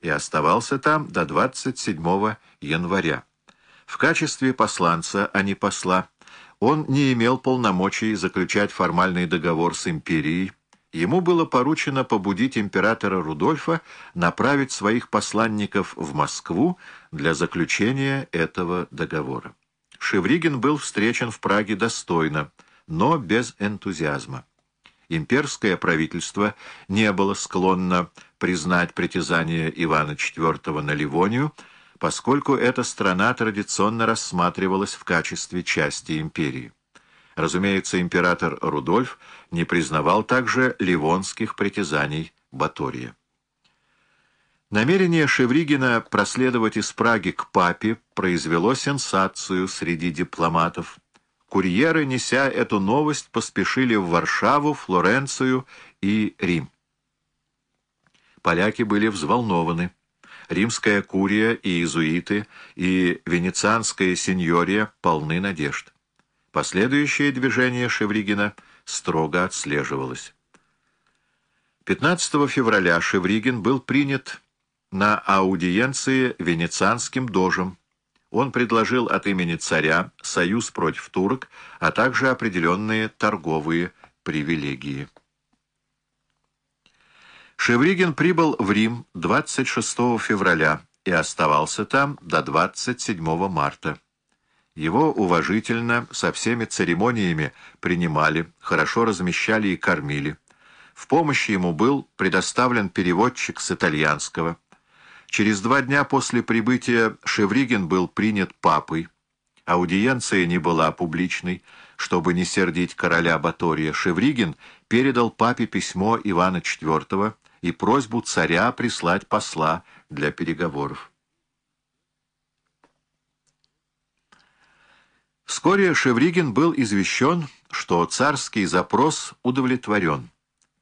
и оставался там до 27 января. В качестве посланца, а не посла, он не имел полномочий заключать формальный договор с империей, ему было поручено побудить императора Рудольфа направить своих посланников в Москву для заключения этого договора. Шевригин был встречен в Праге достойно, но без энтузиазма. Имперское правительство не было склонно признать притязание Ивана IV на Ливонию, поскольку эта страна традиционно рассматривалась в качестве части империи. Разумеется, император Рудольф не признавал также ливонских притязаний Батория. Намерение Шевригина проследовать из Праги к папе произвело сенсацию среди дипломатов. Курьеры, неся эту новость, поспешили в Варшаву, Флоренцию и Рим. Поляки были взволнованы. Римская курия и иезуиты, и венецианская сеньория полны надежд. Последующее движение Шевригина строго отслеживалось. 15 февраля Шевригин был принят на аудиенции венецианским дожем. Он предложил от имени царя союз против турок, а также определенные торговые привилегии. Шевригин прибыл в Рим 26 февраля и оставался там до 27 марта. Его уважительно, со всеми церемониями принимали, хорошо размещали и кормили. В помощь ему был предоставлен переводчик с итальянского. Через два дня после прибытия Шевригин был принят папой. Аудиенция не была публичной. Чтобы не сердить короля Батория, Шевригин передал папе письмо Ивана IV и просьбу царя прислать посла для переговоров. Вскоре Шевригин был извещен, что царский запрос удовлетворен.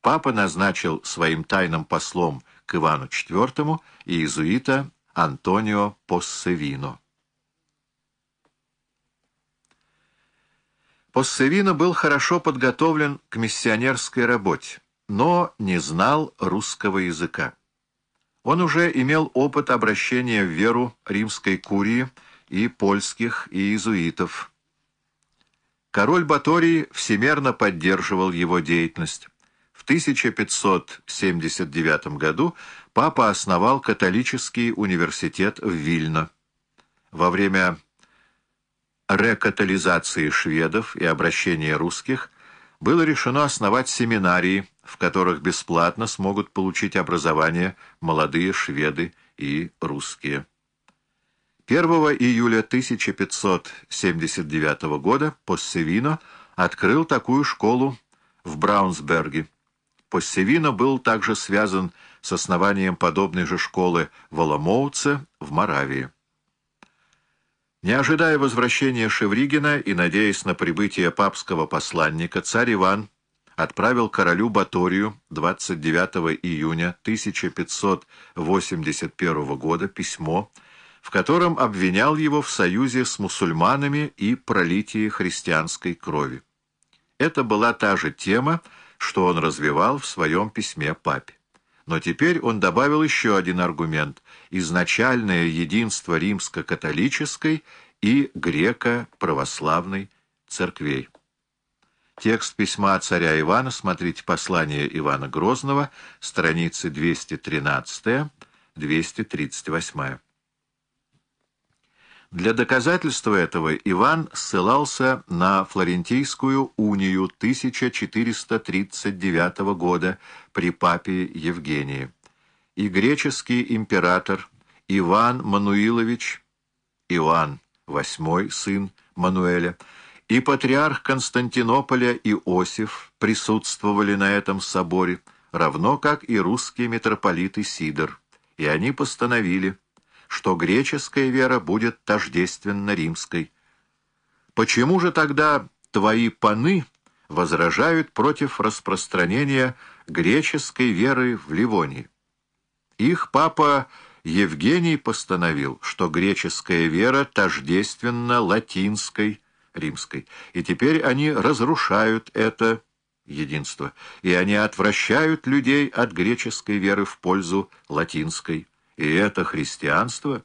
Папа назначил своим тайным послом к Ивану IV и иезуита Антонио Поссевино. Поссевино был хорошо подготовлен к миссионерской работе, но не знал русского языка. Он уже имел опыт обращения в веру римской курии и польских иезуитов. Король Баторий всемерно поддерживал его деятельность. В 1579 году папа основал католический университет в Вильно. Во время рекатализации шведов и обращения русских было решено основать семинарии, в которых бесплатно смогут получить образование молодые шведы и русские. 1 июля 1579 года Поссевино открыл такую школу в Браунсберге. Поссевино был также связан с основанием подобной же школы в Оломоуце в Моравии. Не ожидая возвращения Шевригина и надеясь на прибытие папского посланника, царь Иван отправил королю Баторию 29 июня 1581 года письмо, в котором обвинял его в союзе с мусульманами и пролитии христианской крови. Это была та же тема, что он развивал в своем письме папе. Но теперь он добавил еще один аргумент – изначальное единство римско-католической и греко-православной церквей. Текст письма царя Ивана, смотрите послание Ивана Грозного, страницы 213-238. Для доказательства этого Иван ссылался на Флорентийскую унию 1439 года при папе Евгении. И греческий император Иван Мануилович, Иоанн VIII, сын Мануэля, и патриарх Константинополя Иосиф присутствовали на этом соборе, равно как и русский митрополит Исидор, и они постановили – что греческая вера будет тождественна римской. Почему же тогда твои паны возражают против распространения греческой веры в Ливонии? Их папа Евгений постановил, что греческая вера тождественна латинской, римской, и теперь они разрушают это единство, и они отвращают людей от греческой веры в пользу латинской И это христианство?